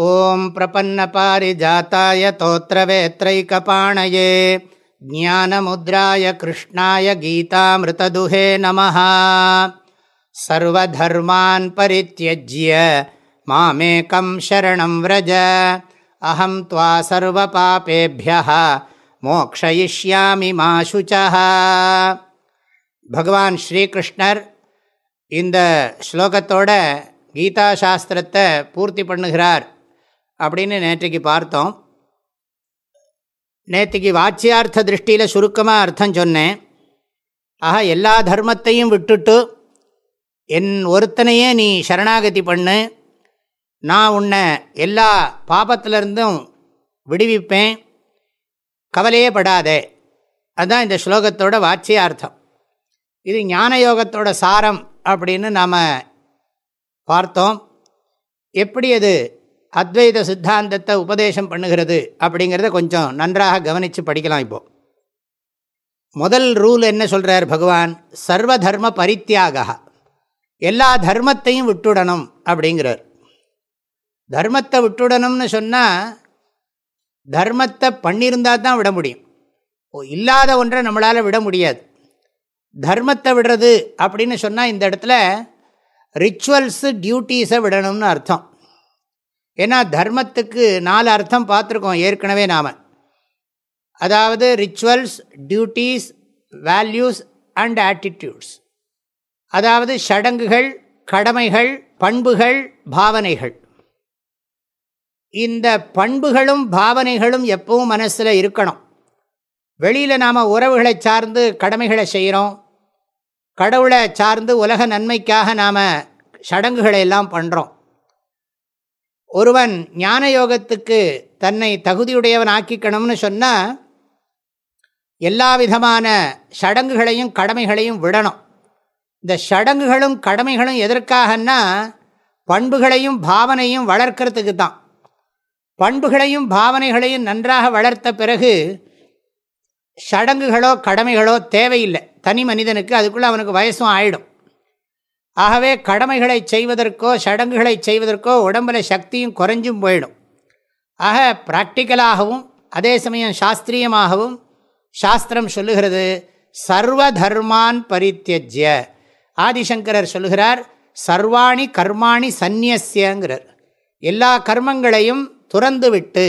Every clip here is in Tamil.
ॐ प्रपन्नपारिजाताय तोत्रवेत्रैकपाणये ज्ञानमुद्राय कृष्णाय गीतामृतदुहे नमः सर्वधर्मान् परित्यज्य मामेकं शरणं व्रज अहं त्वा सर्वपापेभ्यः மோக்ஷயிஷ்யாமி மாசுச்சா பகவான் ஸ்ரீகிருஷ்ணர் இந்த ஸ்லோகத்தோட கீதா சாஸ்திரத்தை பூர்த்தி பண்ணுகிறார் அப்படின்னு நேற்றைக்கு பார்த்தோம். நேற்றுக்கு வாட்சியார்த்த திருஷ்டியில் சுருக்கமாக அர்த்தம் சொன்னேன். ஆக எல்லா தர்மத்தையும் விட்டுட்டு என் ஒருத்தனையே நீ சரணாகதி பண்ணு. நான் உன்னை எல்லா பாபத்திலிருந்தும் விடுவிப்பேன். கவலையே படாதே. அதுதான் இந்த ஸ்லோகத்தோட வாட்சியார்த்தம் இது ஞான யோகத்தோட சாரம் அப்படின்னு நாம் பார்த்தோம். எப்படி அது அத்வைத சித்தாந்தத்தை உபதேசம் பண்ணுகிறது அப்படிங்கிறத கொஞ்சம் நன்றாக கவனித்து படிக்கலாம் இப்போது முதல் ரூல் என்ன சொல்கிறார் பகவான்? சர்வ தர்ம பரித்தியாக. எல்லா தர்மத்தையும் விட்டுடணும் அப்படிங்கிறார். தர்மத்தை விட்டுடணும்னு சொன்னால் தர்மத்தை பண்ணியிருந்தால் தான் விட முடியும். இல்லாத ஒன்றை நம்மளால் விட முடியாது. தர்மத்தை விடுறது அப்படின்னு சொன்னால் இந்த இடத்துல ரிச்சுவல்ஸு டியூட்டீஸை விடணும்னு அர்த்தம். ஏன்னா தர்மத்துக்கு நாலு அர்த்தம் பார்த்துருக்கோம் ஏற்கனவே நாம். அதாவது rituals duties values and attitudes அதாவது சடங்குகள் கடமைகள் பண்புகள் பாவனைகள். இந்த பண்புகளும் பாவனைகளும் எப்பவும் மனசில் இருக்கணும். வெளியில் நாம் உறவுகளை சார்ந்து கடமைகளை செய்கிறோம் கடவுளை சார்ந்து உலக நன்மைக்காக நாம் சடங்குகளை எல்லாம் பண்ணுறோம் ஒருவன் ஞான யோகத்துக்கு தன்னை தகுதியுடையவன் ஆக்கிக்கணும்னு சொன்னால் எல்லா விதமான சடங்குகளையும் கடமைகளையும் விடணும். இந்த சடங்குகளும் கடமைகளும் எதற்காகன்னா பண்புகளையும் பாவனையும் வளர்க்கறதுக்கு தான். பண்புகளையும் பாவனைகளையும் நன்றாக வளர்த்த பிறகு சடங்குகளோ கடமைகளோ தேவையில்லை. தனி மனிதனுக்கு அதுக்குள்ளே அவனுக்கு வயசும் ஆயிடும். ஆகவே கடமைகளை செய்வதற்கோ சடங்குகளை செய்வதற்கோ உடம்பில் சக்தியும் குறைஞ்சும் போயிடும். ஆக ப்ராக்டிக்கலாகவும் அதே சமயம் சாஸ்திரியமாகவும் சாஸ்திரம் சொல்லுகிறது சர்வ தர்மான் பரித்தியஜ்ய ஆதிசங்கரர் சொல்லுகிறார் சர்வாணி கர்மாணி சந்நியஸ்யங்கிறார். எல்லா கர்மங்களையும் துறந்து விட்டு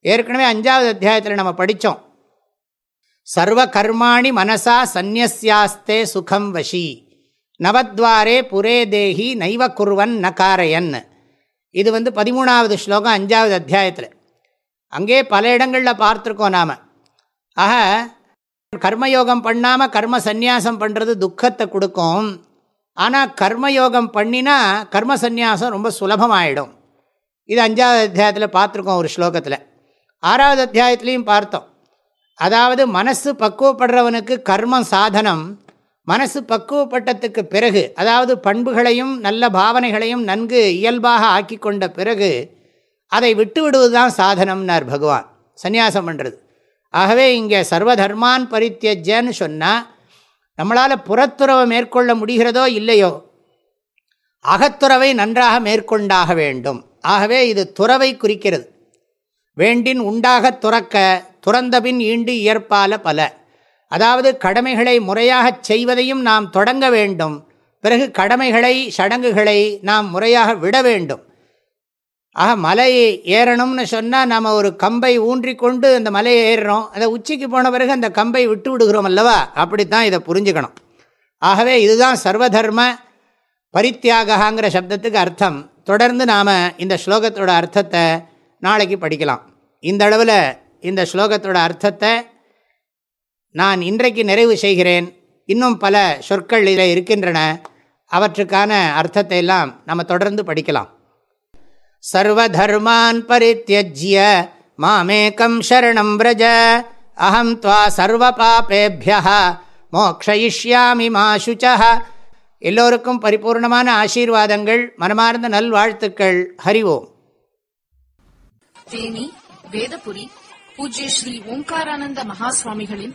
ஏற்கனவே அஞ்சாவது அத்தியாயத்தில் நம்ம படித்தோம் சர்வ கர்மாணி மனசா சந்நியஸ்யாஸ்தே சுகம் வசி நவத்வாரே புரே தேகி நைவ குருவன் நகாரையன். இது வந்து பதிமூணாவது ஸ்லோகம் அஞ்சாவது அத்தியாயத்தில். அங்கே பல இடங்களில் பார்த்துருக்கோம் நாம். ஆக கர்மயோகம் பண்ணாமல் கர்ம சந்நியாசம் பண்ணுறது துக்கத்தை கொடுக்கும். ஆனால் கர்மயோகம் பண்ணினா கர்ம சந்நியாசம் ரொம்ப சுலபமாயிடும். இது அஞ்சாவது அத்தியாயத்தில் பார்த்துருக்கோம் ஒரு ஸ்லோகத்தில். ஆறாவது அத்தியாயத்துலேயும் பார்த்தோம். அதாவது மனசு பக்குவப்படுறவனுக்கு கர்மம் சாதனம் மனசு பக்குவப்பட்டத்துக்கு பிறகு அதாவது பண்புகளையும் நல்ல பாவனைகளையும் நன்கு இயல்பாக ஆக்கி கொண்ட பிறகு அதை விட்டு விடுவது தான் சாதனம்னார் பகவான். சந்நியாசம் பண்ணுறது ஆகவே இங்கே சர்வதர்மான் பரித்தியஜன்னு சொன்னால் நம்மளால் புறத்துறவை மேற்கொள்ள முடிகிறதோ இல்லையோ அகத்துறவை நன்றாக மேற்கொண்டாக வேண்டும். ஆகவே இது துறவை குறிக்கிறது. வேண்டின் உண்டாக துறக்க துறந்தபின் ஈண்டு இயற்பால பல. அதாவது கடமைகளை முறையாக செய்வதையும் நாம் தொடங்க வேண்டும். பிறகு கடமைகளை சடங்குகளை நாம் முறையாக விட வேண்டும். ஆக மலை ஏறணும்னு சொன்னால் நம்ம ஒரு கம்பை ஊன்றி கொண்டு அந்த மலையை ஏறுறோம். அந்த உச்சிக்கு போன பிறகு அந்த கம்பை விட்டு விடுகிறோம் அல்லவா? அப்படித்தான் இதை புரிஞ்சுக்கணும். ஆகவே இதுதான் சர்வதர்ம பரித்தியாகாங்கிற சப்தத்துக்கு அர்த்தம். தொடர்ந்து நாம் இந்த ஸ்லோகத்தோட அர்த்தத்தை நாளைக்கு படிக்கலாம். இந்த அளவில் இந்த ஸ்லோகத்தோட அர்த்தத்தை நான் இன்றைக்கு நிறைவு செய்கிறேன். இன்னும் பல சொற்கள் இதில் இருக்கின்றன. அவற்றுக்கான அர்த்தத்தை எல்லாம் நம்ம தொடர்ந்து படிக்கலாம். சர்வதர்மான் பரித்தியஜ்ய மாமேக்கம் சரணம் விரஜ. அகம் துவா சர்வ பாப்பேபியா மோக்ஷயிஷ்யாமி மா சுச்சா. எல்லோருக்கும் பரிபூர்ணமான ஆசீர்வாதங்கள் மனமார்ந்த நல்வாழ்த்துக்கள். ஹரிவோம் தேனி வேதபுரி பூஜ்ய ஸ்ரீ ஓம்காரானந்த மகாஸ்வாமிகளின்